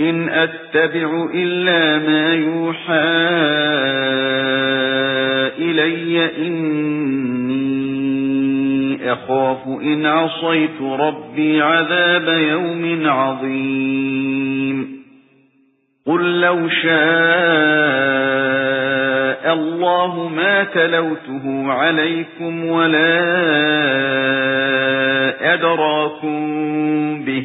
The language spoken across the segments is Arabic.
إِنْ أَتَّبِعُ إِلَّا مَا يُوحَى إِلَيَّ إِنِّي أَخَافُ إِنْ عَصَيْتُ رَبِّي عَذَابَ يَوْمٍ عَظِيمٍ. قُل لَّوْ شَاءَ اللَّهُ مَا تَلَوْتُهُ عَلَيْكُمْ وَلَا أَدْرَاكُمْ بِهِ.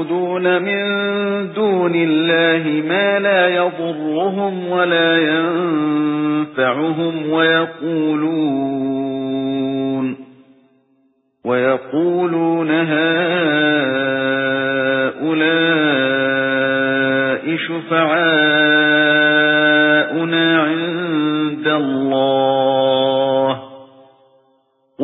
وَيَعْبُدُونَ مِن دُونِ اللَّهِ مَا لَا يَضُرُّهُمْ وَلَا يَنفَعُهُمْ وَيَقُولُونَ وَيَقُولُونَ هَؤُلَاءِ شُفَعَاؤُنَا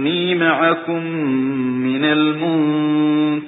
إِنِّي مَعَكُمْ مِنَ الْمُنتَظِرِينَ.